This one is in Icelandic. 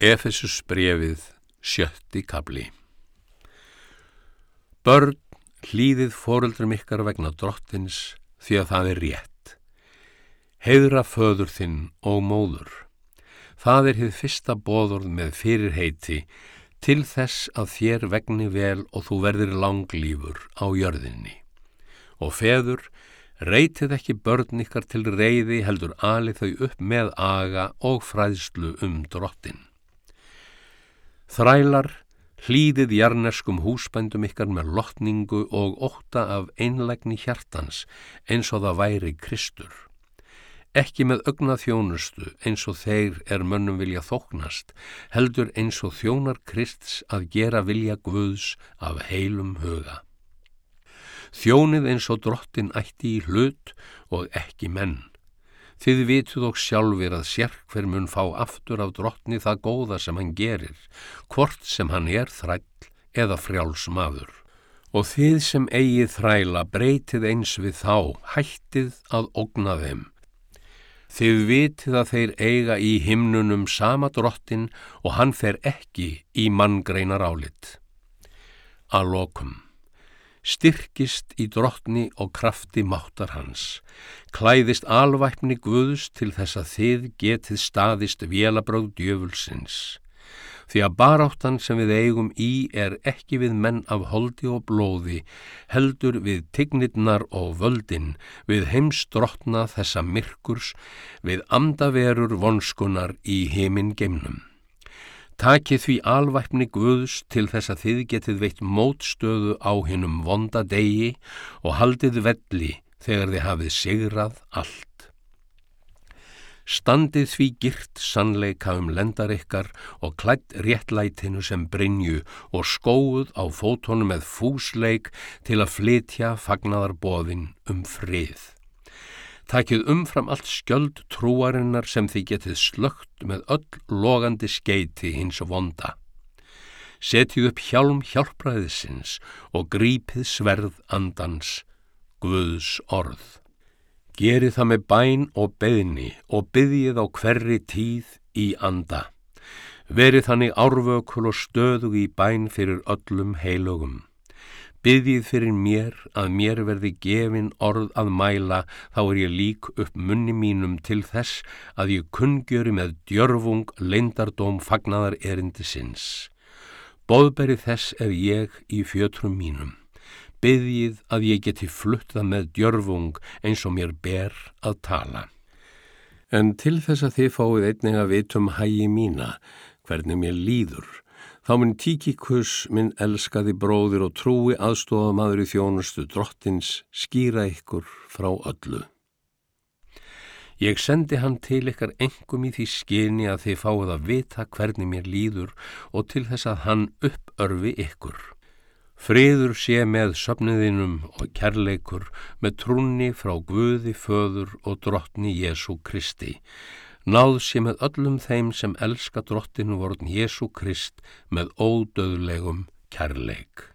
Efesus brefið sjötti kabli Börn hlýðið fóreldrum ykkar vegna drottins því að það er rétt. Heiðra föður þinn og móður. Það er hið fyrsta bóðorð með fyrirheiti til þess að þér vegni vel og þú verðir langlýfur á jörðinni. Og feður, reytið ekki börn ykkar til reyði heldur alið þau upp með aga og fræðslu um drottin. Þrælar, hlýðið jarneskum húsbændum ykkar með lotningu og óta af einlegni hjartans eins og það væri Kristur. Ekki með ögna þjónustu eins og þeir er mönnum vilja þóknast, heldur eins og þjónar Krists að gera vilja Guðs af heilum huga. Þjónið eins og drottin ætti í hlut og ekki menn Þið vituð og sjálfir að sérkver mun fá aftur af drottni það góða sem hann gerir, hvort sem hann er þræll eða frjálsmaður. Og þið sem eigið þræla breytið eins við þá, hættið að ogna þeim. Þið vitið að þeir eiga í himnunum sama drottin og hann fer ekki í manngreinar álit. Að lokum styrkist í drottni og krafti máttar hans, klæðist alvæpni Guðus til þess að þið getið staðist vélabröð djöfulsins. Því að baráttan sem við eigum í er ekki við menn af holdi og blóði, heldur við tignirnar og völdin, við heimsdrottna þessa myrkurs, við amdaverur vonskunar í heiminn geimnum. Takið því alvæpni Guðs til þess að þið getið veitt mótstöðu á hinnum vonda degi og haldið velli þegar þið hafið sigrað allt. Standið því girt sannleika um lendar ykkar og klætt réttlætinu sem brinju og skóuð á fótónu með fúsleik til að flytja fagnadarbóðin um frið. Takið umfram allt skjöld trúarinnar sem þið getið slögt með öll logandi skeiti hins vonda. Setið upp hjálm hjálpræðisins og grípið sverð andans, Guðs orð. Gerið það með bæn og beðni og byðjið á hverri tíð í anda. Verið þannig árvökul og stöðug í bæn fyrir öllum heilugum. Byðið fyrir mér að mér verði gefin orð að mæla þá er ég lík upp munni mínum til þess að ég kunngjöri með djörfung leindardóm fagnadar erindi sinns. Bóðberi þess er ég í fjötrum mínum. Byðið að ég geti flutta með djörfung eins og mér ber að tala. En til þess að þið fáið einnig að vitum hægi mína, hvernig mér líður, Þá minn Tíkikus, minn elskaði bróðir og trúi aðstofamaður í þjónustu drottins skýra ykkur frá öllu. Ég sendi hann til ykkar engum í því skyni að þið fáið að vita hvernig mér líður og til þess að hann uppörfi ykkur. Friður sé með söfniðinum og kærleikur með trúni frá Guði, Föður og drottni Jésu Kristi náð sé með öllum þeim sem elska drottinu vorun Jésu Krist með ódöðlegum kærleik.